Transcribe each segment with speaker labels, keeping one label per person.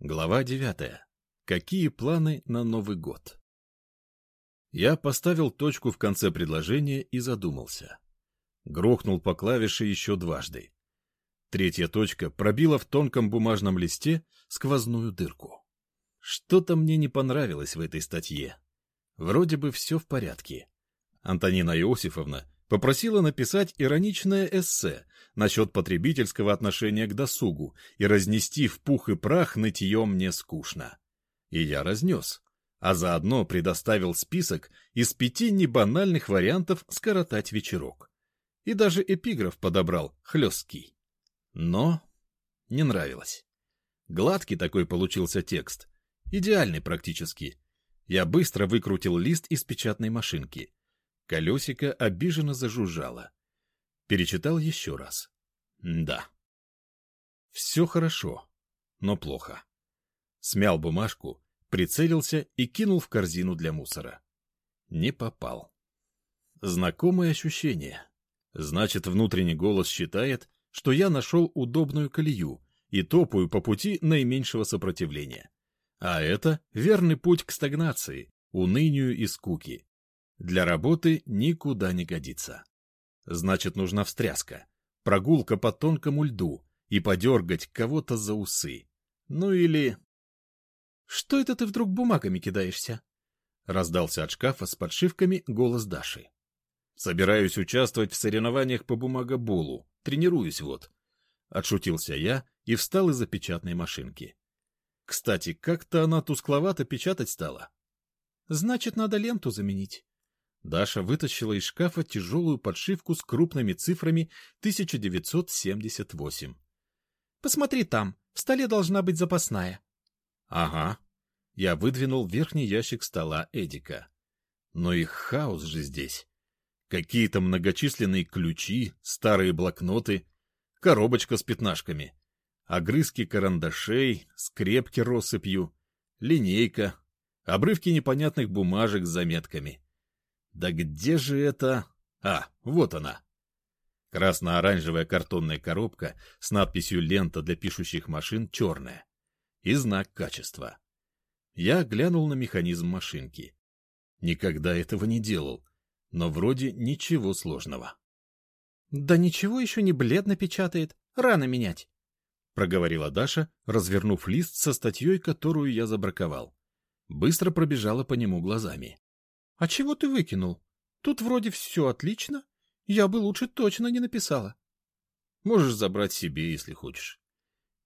Speaker 1: Глава девятая. Какие планы на Новый год? Я поставил точку в конце предложения и задумался. Грохнул по клавише еще дважды. Третья точка пробила в тонком бумажном листе сквозную дырку. Что-то мне не понравилось в этой статье. Вроде бы все в порядке. Антонина Иосифовна попросила написать ироничное эссе насчет потребительского отношения к досугу и разнести в пух и прах нытье мне скучно. И я разнес, а заодно предоставил список из пяти небанальных вариантов скоротать вечерок. И даже эпиграф подобрал хлесткий. Но не нравилось. Гладкий такой получился текст, идеальный практически. Я быстро выкрутил лист из печатной машинки — Колесико обиженно зажужжало. Перечитал еще раз. Да. Все хорошо, но плохо. Смял бумажку, прицелился и кинул в корзину для мусора. Не попал. Знакомое ощущение. Значит, внутренний голос считает, что я нашел удобную колею и топаю по пути наименьшего сопротивления. А это верный путь к стагнации, унынию и скуке. Для работы никуда не годится. Значит, нужна встряска, прогулка по тонкому льду и подергать кого-то за усы. Ну или... — Что это ты вдруг бумагами кидаешься? — раздался от шкафа с подшивками голос Даши. — Собираюсь участвовать в соревнованиях по бумагоболу. Тренируюсь вот. Отшутился я и встал из-за печатной машинки. Кстати, как-то она тускловато печатать стала. — Значит, надо ленту заменить. Даша вытащила из шкафа тяжелую подшивку с крупными цифрами 1978. «Посмотри там, в столе должна быть запасная». «Ага». Я выдвинул верхний ящик стола Эдика. Но их хаос же здесь. Какие-то многочисленные ключи, старые блокноты, коробочка с пятнашками, огрызки карандашей, скрепки россыпью, линейка, обрывки непонятных бумажек с заметками — да где же это... А, вот она. Красно-оранжевая картонная коробка с надписью «Лента для пишущих машин» черная. И знак качества. Я глянул на механизм машинки. Никогда этого не делал, но вроде ничего сложного. — Да ничего еще не бледно печатает, рано менять, — проговорила Даша, развернув лист со статьей, которую я забраковал. Быстро пробежала по нему глазами. — А чего ты выкинул? Тут вроде все отлично. Я бы лучше точно не написала. — Можешь забрать себе, если хочешь.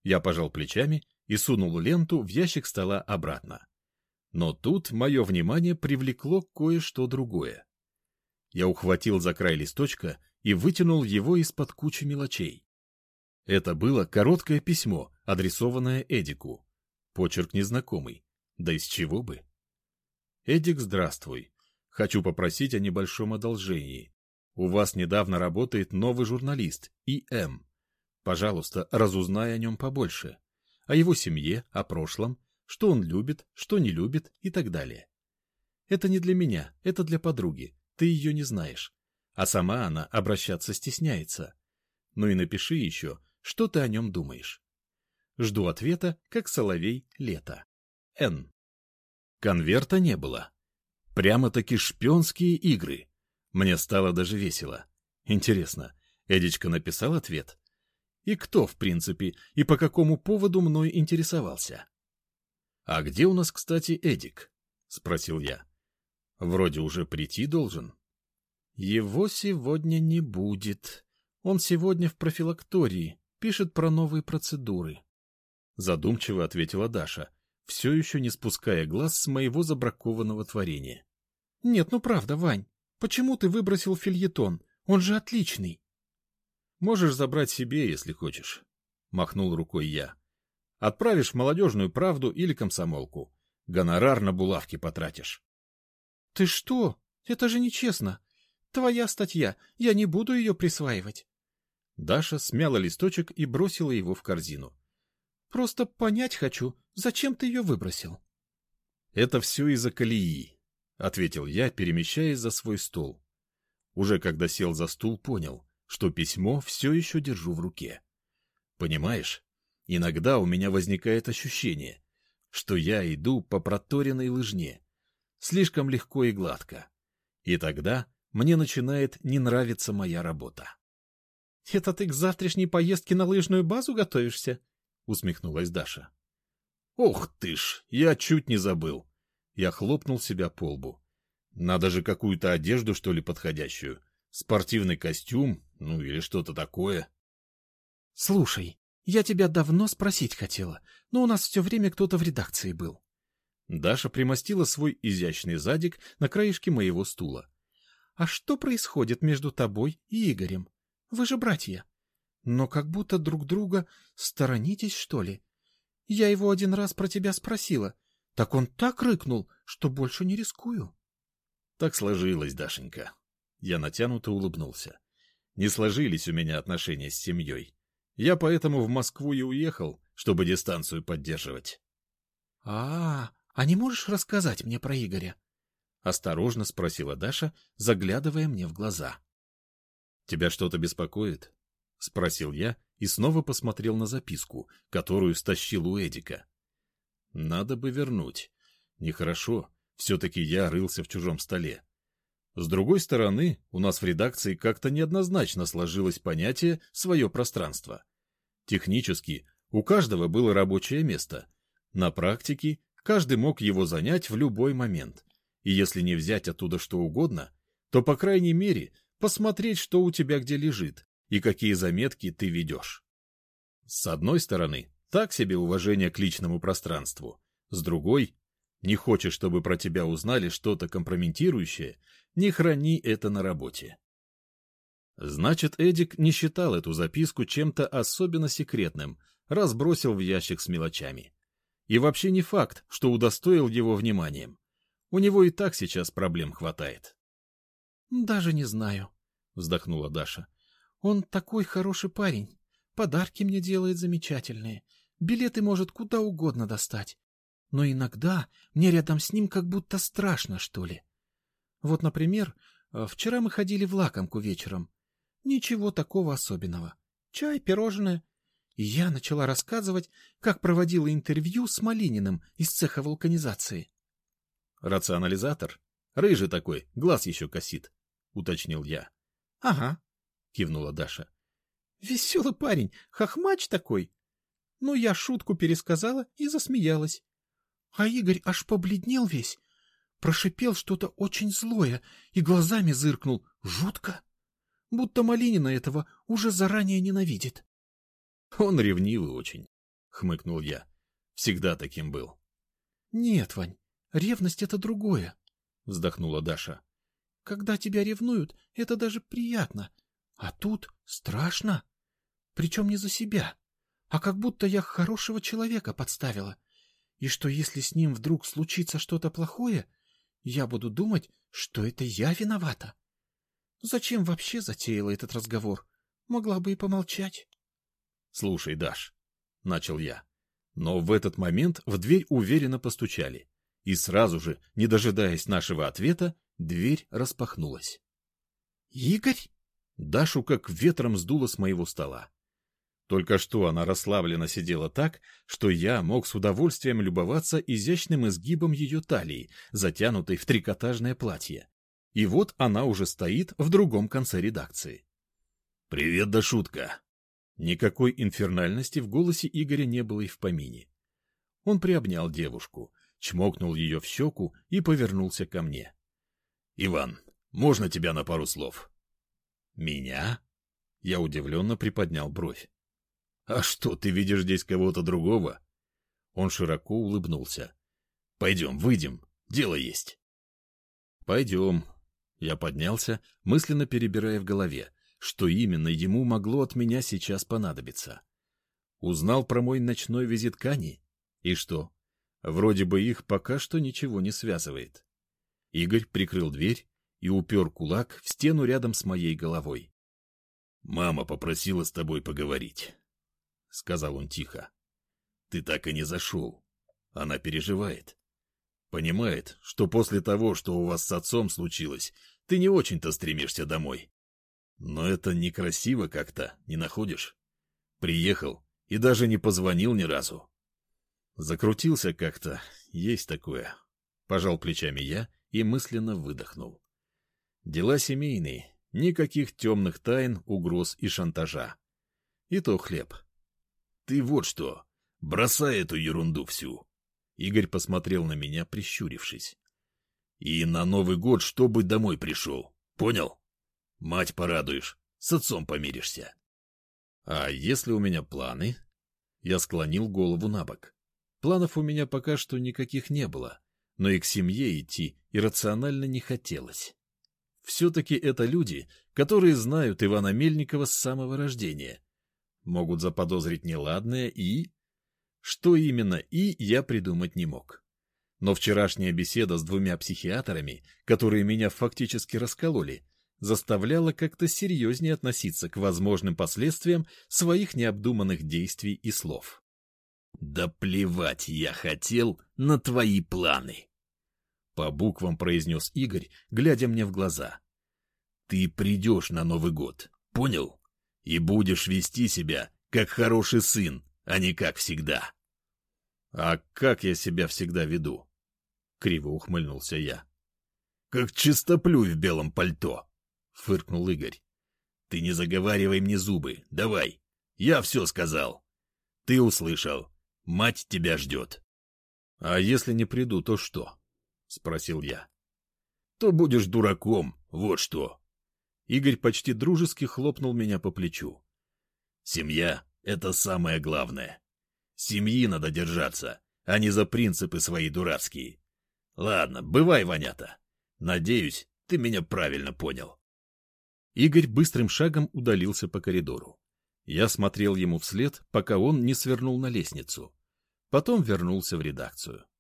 Speaker 1: Я пожал плечами и сунул ленту в ящик стола обратно. Но тут мое внимание привлекло кое-что другое. Я ухватил за край листочка и вытянул его из-под кучи мелочей. Это было короткое письмо, адресованное Эдику. Почерк незнакомый. Да из чего бы? Эдик, здравствуй. Хочу попросить о небольшом одолжении. У вас недавно работает новый журналист, И.М. Пожалуйста, разузнай о нем побольше. О его семье, о прошлом, что он любит, что не любит и так далее. Это не для меня, это для подруги. Ты ее не знаешь. А сама она обращаться стесняется. Ну и напиши еще, что ты о нем думаешь. Жду ответа, как соловей лето. Н. Конверта не было. Прямо-таки шпионские игры. Мне стало даже весело. Интересно, Эдичка написал ответ? И кто, в принципе, и по какому поводу мной интересовался? — А где у нас, кстати, Эдик? — спросил я. — Вроде уже прийти должен. — Его сегодня не будет. Он сегодня в профилактории, пишет про новые процедуры. Задумчиво ответила Даша, все еще не спуская глаз с моего забракованного творения. — Нет, ну правда, Вань, почему ты выбросил фильетон? Он же отличный. — Можешь забрать себе, если хочешь, — махнул рукой я. — Отправишь в молодежную правду или комсомолку. Гонорар на булавки потратишь. — Ты что? Это же нечестно. Твоя статья, я не буду ее присваивать. Даша смяла листочек и бросила его в корзину. — Просто понять хочу, Зачем ты ее выбросил? — Это все из-за колеи, — ответил я, перемещаясь за свой стол. Уже когда сел за стул, понял, что письмо все еще держу в руке. Понимаешь, иногда у меня возникает ощущение, что я иду по проторенной лыжне. Слишком легко и гладко. И тогда мне начинает не нравиться моя работа.
Speaker 2: — Это ты к завтрашней поездке на лыжную базу готовишься? — усмехнулась Даша.
Speaker 1: — Ох ты ж, я чуть не забыл. Я хлопнул себя по лбу. Надо же какую-то одежду, что ли, подходящую. Спортивный костюм, ну или что-то такое.
Speaker 2: — Слушай, я тебя давно спросить хотела, но у нас все время кто-то в редакции был.
Speaker 1: Даша примостила свой изящный задик на краешке моего стула.
Speaker 2: — А что происходит между тобой и Игорем? Вы же братья. Но как будто друг друга сторонитесь, что ли? Я его один раз про тебя спросила. Так он так рыкнул, что больше не рискую.
Speaker 1: Так сложилось, Дашенька. Я натянуто улыбнулся. Не сложились у меня отношения с семьей. Я поэтому в Москву и уехал, чтобы дистанцию поддерживать.
Speaker 2: — А, а не можешь рассказать мне про Игоря?
Speaker 1: — осторожно спросила Даша, заглядывая мне в глаза. «Тебя что-то беспокоит?» — спросил я и снова посмотрел на записку, которую стащил у Эдика. «Надо бы вернуть. Нехорошо. Все-таки я рылся в чужом столе. С другой стороны, у нас в редакции как-то неоднозначно сложилось понятие «свое пространство». Технически у каждого было рабочее место. На практике каждый мог его занять в любой момент. И если не взять оттуда что угодно, то, по крайней мере, посмотреть, что у тебя где лежит и какие заметки ты ведешь. С одной стороны, так себе уважение к личному пространству. С другой, не хочешь, чтобы про тебя узнали что-то компрометирующее, не храни это на работе. Значит, Эдик не считал эту записку чем-то особенно секретным, разбросил в ящик с мелочами. И вообще не факт, что удостоил его вниманием. У него и так сейчас проблем хватает.
Speaker 2: Даже не знаю, вздохнула Даша. Он такой хороший парень. Подарки мне делает замечательные. Билеты может куда угодно достать. Но иногда мне рядом с ним как будто страшно, что ли. Вот, например, э, вчера мы ходили в лакомку вечером. Ничего такого особенного. Чай, пирожное. И я начала рассказывать, как проводила интервью с Малининым из цеха вулканизации.
Speaker 1: Рационализатор? Рыжий такой, глаз еще косит. — уточнил я.
Speaker 2: — Ага, —
Speaker 1: кивнула Даша.
Speaker 2: — Веселый парень, хохмач такой. Ну, я шутку пересказала и засмеялась. А Игорь аж побледнел весь, прошипел что-то очень злое и глазами зыркнул. Жутко. Будто Малинина этого уже заранее ненавидит.
Speaker 1: — Он ревнивый очень, — хмыкнул я. Всегда таким был.
Speaker 2: — Нет, Вань, ревность — это другое, —
Speaker 1: вздохнула Даша.
Speaker 2: Когда тебя ревнуют, это даже приятно. А тут страшно. Причем не за себя, а как будто я хорошего человека подставила. И что если с ним вдруг случится что-то плохое, я буду думать, что это я виновата. Зачем вообще затеяла этот разговор? Могла бы и помолчать.
Speaker 1: — Слушай, Даш, — начал я. Но в этот момент в дверь уверенно постучали. И сразу же, не дожидаясь нашего ответа, Дверь распахнулась.
Speaker 2: «Игорь?»
Speaker 1: Дашу как ветром сдуло с моего стола. Только что она расслабленно сидела так, что я мог с удовольствием любоваться изящным изгибом ее талии, затянутой в трикотажное платье. И вот она уже стоит в другом конце редакции. «Привет, да шутка!» Никакой инфернальности в голосе Игоря не было и в помине. Он приобнял девушку, чмокнул ее в щеку и повернулся ко мне. «Иван, можно тебя на пару слов?» «Меня?» Я удивленно приподнял бровь. «А что, ты видишь здесь кого-то другого?» Он широко улыбнулся. «Пойдем, выйдем, дело есть». «Пойдем». Я поднялся, мысленно перебирая в голове, что именно ему могло от меня сейчас понадобиться. Узнал про мой ночной визит к Ане? И что? Вроде бы их пока что ничего не связывает. Игорь прикрыл дверь и упер кулак в стену рядом с моей головой. — Мама попросила с тобой поговорить, — сказал он тихо. — Ты так и не зашел. Она переживает. Понимает, что после того, что у вас с отцом случилось, ты не очень-то стремишься домой. Но это некрасиво как-то, не находишь? Приехал и даже не позвонил ни разу. Закрутился как-то, есть такое. Пожал плечами я и мысленно выдохнул. Дела семейные, никаких темных тайн, угроз и шантажа. И то хлеб. Ты вот что, бросай эту ерунду всю. Игорь посмотрел на меня, прищурившись. И на Новый год, чтобы домой пришел. Понял? Мать порадуешь, с отцом помиришься. А если у меня планы? Я склонил голову на бок. Планов у меня пока что никаких не было, но и к семье идти иррационально не хотелось. Все-таки это люди, которые знают Ивана Мельникова с самого рождения. Могут заподозрить неладное и... Что именно «и» я придумать не мог. Но вчерашняя беседа с двумя психиатрами, которые меня фактически раскололи, заставляла как-то серьезнее относиться к возможным последствиям своих необдуманных действий и слов. «Да плевать я хотел на твои планы!» По буквам произнес Игорь, глядя мне в глаза. «Ты придешь на Новый год, понял? И будешь вести себя, как хороший сын, а не как всегда». «А как я себя всегда веду?» — криво ухмыльнулся я. «Как чистоплюй в белом пальто», — фыркнул Игорь. «Ты не заговаривай мне зубы, давай. Я все сказал. Ты услышал. Мать тебя ждет». «А если не приду, то что?» — спросил я. «То будешь дураком, вот что». Игорь почти дружески хлопнул меня по плечу. «Семья — это самое главное. Семьи надо держаться, а не за принципы свои дурацкие. Ладно, бывай, Ванята. Надеюсь, ты меня правильно понял». Игорь быстрым шагом удалился по коридору. Я смотрел ему вслед, пока он не свернул на лестницу. Потом вернулся в редакцию.
Speaker 2: —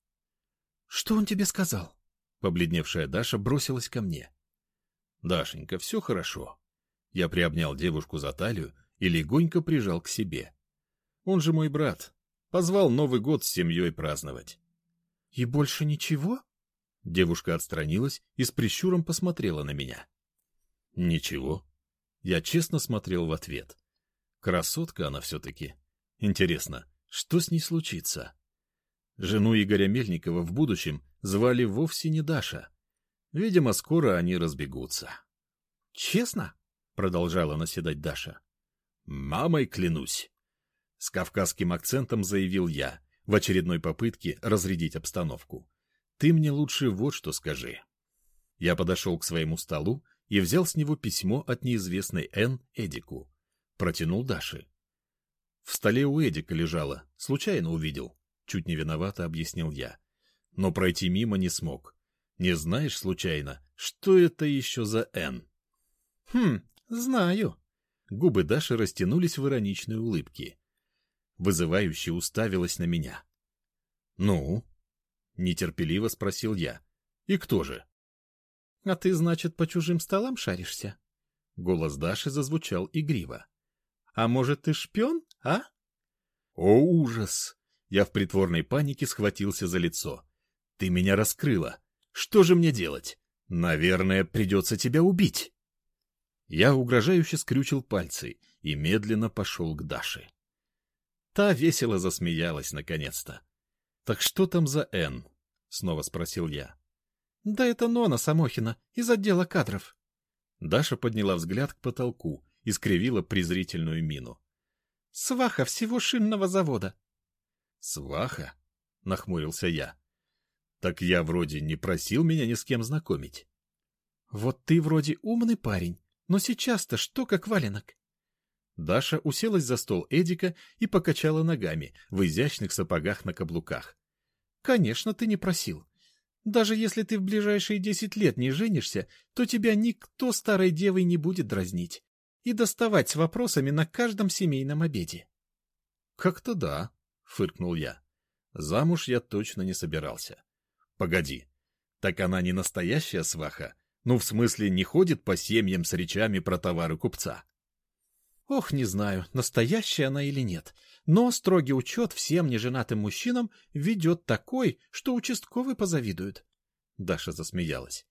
Speaker 2: Что он тебе сказал?
Speaker 1: Побледневшая Даша бросилась ко мне. — Дашенька, все хорошо. Я приобнял девушку за талию и легонько прижал к себе. Он же мой брат. Позвал Новый год с семьей праздновать.
Speaker 2: — И больше ничего?
Speaker 1: Девушка отстранилась и с прищуром посмотрела на меня. Ничего. Я честно смотрел в ответ. Красотка она все-таки. Интересно, что с ней случится? Жену Игоря Мельникова в будущем звали вовсе не Даша. Видимо, скоро они разбегутся.
Speaker 2: — Честно? — продолжала наседать Даша.
Speaker 1: — Мамой клянусь. С кавказским акцентом заявил я, в очередной попытке разрядить обстановку. Ты мне лучше вот что скажи. Я подошел к своему столу и взял с него письмо от неизвестной Н. Эдику. Протянул Даше. В столе у Эдика лежало, случайно увидел. Чуть не виновато объяснил я. Но пройти мимо не смог. Не знаешь, случайно, что это еще за Н?
Speaker 2: Хм, знаю.
Speaker 1: Губы Даши растянулись в ироничной улыбке. Вызывающе уставилась на меня. «Ну?» — нетерпеливо спросил я. «И кто же?»
Speaker 2: — А ты, значит, по чужим столам шаришься?
Speaker 1: Голос Даши зазвучал игриво.
Speaker 2: — А может, ты шпион, а?
Speaker 1: — О, ужас! Я в притворной панике схватился за лицо. — Ты меня раскрыла. Что же мне делать? Наверное, придется тебя убить. Я угрожающе скрючил пальцы и медленно пошел к Даше. Та весело засмеялась наконец-то. — Так что там за Н? — снова спросил я.
Speaker 2: Да это Нона Самохина из отдела кадров.
Speaker 1: Даша подняла взгляд к потолку и скривила презрительную мину.
Speaker 2: Сваха всего шинного завода.
Speaker 1: Сваха? Нахмурился я. Так я вроде не просил меня ни с кем знакомить.
Speaker 2: Вот ты вроде умный парень, но сейчас-то что как валенок?
Speaker 1: Даша уселась за стол Эдика и покачала ногами в изящных сапогах на каблуках.
Speaker 2: — Конечно, ты не просил. Даже если ты в ближайшие десять лет не женишься, то тебя никто старой девой не будет дразнить и доставать с вопросами на каждом семейном обеде.
Speaker 1: — Как-то да, — фыркнул я. Замуж я точно не собирался. Погоди, так она не настоящая сваха? Ну, в смысле, не ходит по семьям с речами про товары купца?
Speaker 2: Ох, не знаю, настоящая она или нет, но строгий учет всем неженатым мужчинам ведет такой, что участковый позавидует. Даша засмеялась.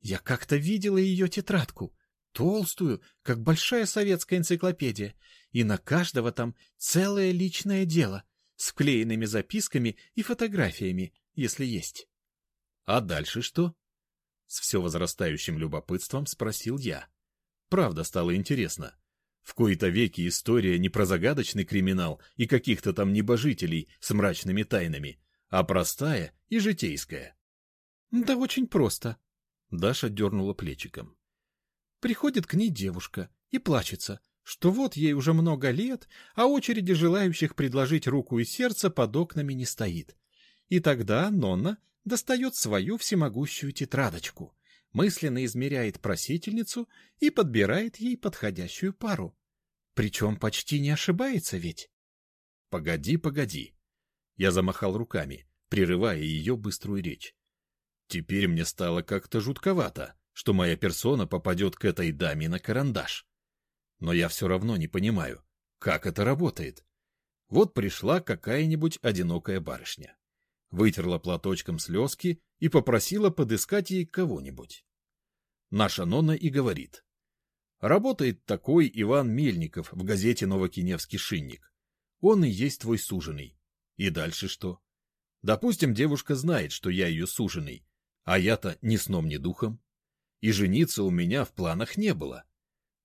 Speaker 2: Я как-то видела ее тетрадку, толстую, как большая советская энциклопедия, и на каждого там целое личное дело, с вклеенными записками и фотографиями, если есть.
Speaker 1: А дальше что? С все возрастающим любопытством спросил я. Правда стало интересно. В кои-то веки история не про загадочный криминал и каких-то там небожителей с мрачными тайнами, а простая и житейская.
Speaker 2: — Да очень просто.
Speaker 1: Даша дернула плечиком.
Speaker 2: Приходит к ней девушка и плачется, что вот ей уже много лет, а очереди желающих предложить руку и сердце под окнами не стоит. И тогда Нонна достает свою всемогущую тетрадочку, мысленно измеряет просительницу и подбирает ей подходящую пару. Причем почти не ошибается ведь.
Speaker 1: «Погоди, погоди!» Я замахал руками, прерывая ее быструю речь. Теперь мне стало как-то жутковато, что моя персона попадет к этой даме на карандаш. Но я все равно не понимаю, как это работает. Вот пришла какая-нибудь одинокая барышня. Вытерла платочком слезки и попросила подыскать ей кого-нибудь. Наша Нонна и говорит. Работает такой Иван Мельников в газете «Новокиневский шинник». Он и есть твой суженый. И дальше что? Допустим, девушка знает, что я ее суженый, а я-то ни сном, ни духом. И жениться у меня в планах не было.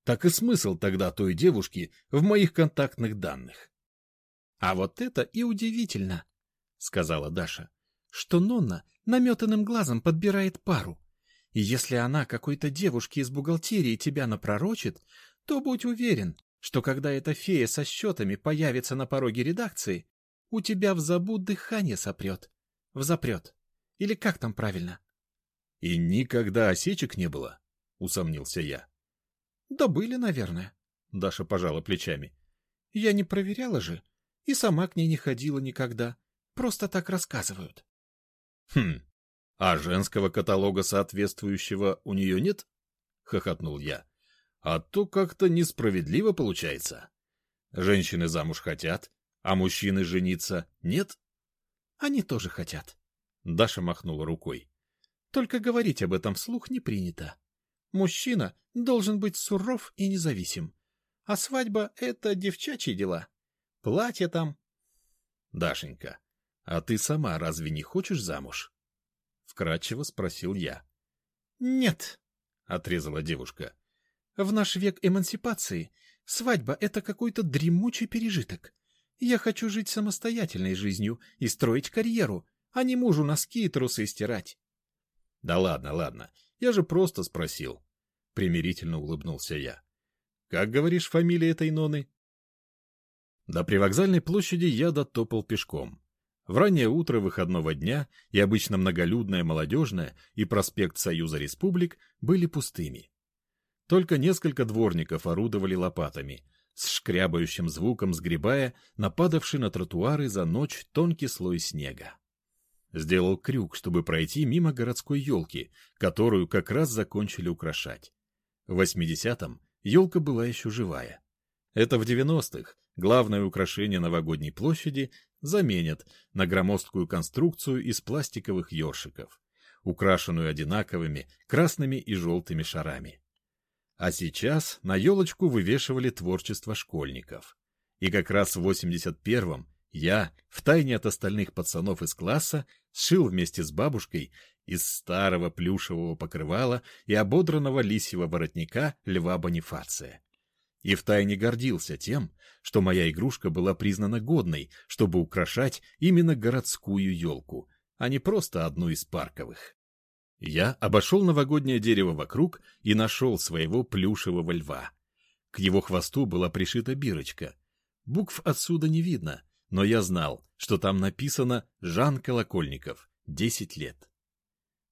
Speaker 1: Так и смысл тогда той девушки в моих контактных данных.
Speaker 2: — А вот это и удивительно, — сказала Даша, — что Нонна наметанным глазом подбирает пару. И если она какой-то девушке из бухгалтерии тебя напророчит, то будь уверен, что когда эта фея со счетами появится на пороге редакции, у тебя в забу дыхание сопрет. Взапрет. Или как там правильно?
Speaker 1: — И никогда осечек не было? — усомнился я.
Speaker 2: Да были, наверное. Даша пожала плечами. Я не проверяла же. И сама к ней не ходила никогда. Просто так рассказывают.
Speaker 1: Хм, а женского каталога соответствующего у нее нет? Хохотнул я. А то как-то несправедливо получается. Женщины замуж хотят, а мужчины жениться нет?
Speaker 2: Они тоже хотят.
Speaker 1: Даша махнула рукой.
Speaker 2: Только говорить об этом вслух не принято. Мужчина должен быть суров и независим. А свадьба — это девчачьи дела. Платье там.
Speaker 1: Дашенька, а ты сама разве не хочешь замуж? Вкратчиво спросил я.
Speaker 2: Нет, —
Speaker 1: отрезала девушка.
Speaker 2: В наш век эмансипации свадьба — это какой-то дремучий пережиток. Я хочу жить самостоятельной жизнью и строить карьеру, а не мужу носки и трусы стирать.
Speaker 1: — Да ладно, ладно, я же просто спросил. Примирительно улыбнулся я. Как говоришь, фамилия этой Ноны? До привокзальной площади я дотопал пешком. В раннее утро выходного дня и обычно многолюдная молодежная и проспект Союза Республик были пустыми. Только несколько дворников орудовали лопатами, с шкрябающим звуком сгребая нападавший на тротуары за ночь тонкий слой снега. Сделал крюк, чтобы пройти мимо городской елки, которую как раз закончили украшать. В 80-м елка была еще живая. Это в 90-х главное украшение новогодней площади заменят на громоздкую конструкцию из пластиковых ёршиков, украшенную одинаковыми красными и желтыми шарами. А сейчас на елочку вывешивали творчество школьников. И как раз в 81-м я, втайне от остальных пацанов из класса, сшил вместе с бабушкой из старого плюшевого покрывала и ободранного лисьего воротника льва Бонифация. И втайне гордился тем, что моя игрушка была признана годной, чтобы украшать именно городскую елку, а не просто одну из парковых. Я обошел новогоднее дерево вокруг и нашел своего плюшевого льва. К его хвосту была пришита бирочка. Букв отсюда не видно, но я знал, что там написано «Жан Колокольников, 10 лет».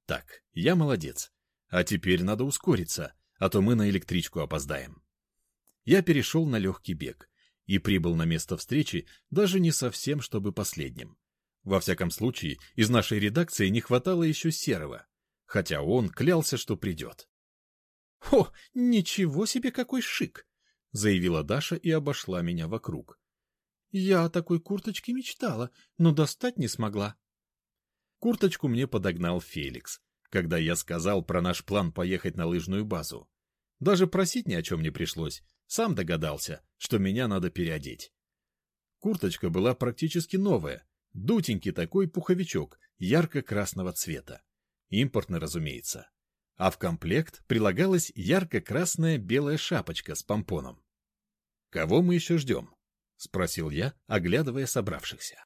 Speaker 1: Так, я молодец. А теперь надо ускориться, а то мы на электричку опоздаем. Я перешел на легкий бег и прибыл на место встречи даже не совсем, чтобы последним. Во всяком случае, из нашей редакции не хватало еще Серого, хотя он клялся, что придет.
Speaker 2: — О, ничего себе какой шик! — заявила Даша и обошла меня вокруг. Я о такой курточке мечтала, но достать не смогла.
Speaker 1: Курточку мне подогнал Феликс, когда я сказал про наш план поехать на лыжную базу. Даже просить ни о чем не пришлось, сам догадался, что меня надо переодеть. Курточка была практически новая, дутенький такой пуховичок ярко-красного цвета. Импортный, разумеется. А в комплект прилагалась ярко-красная белая шапочка с помпоном. «Кого мы еще ждем?» — спросил я, оглядывая собравшихся.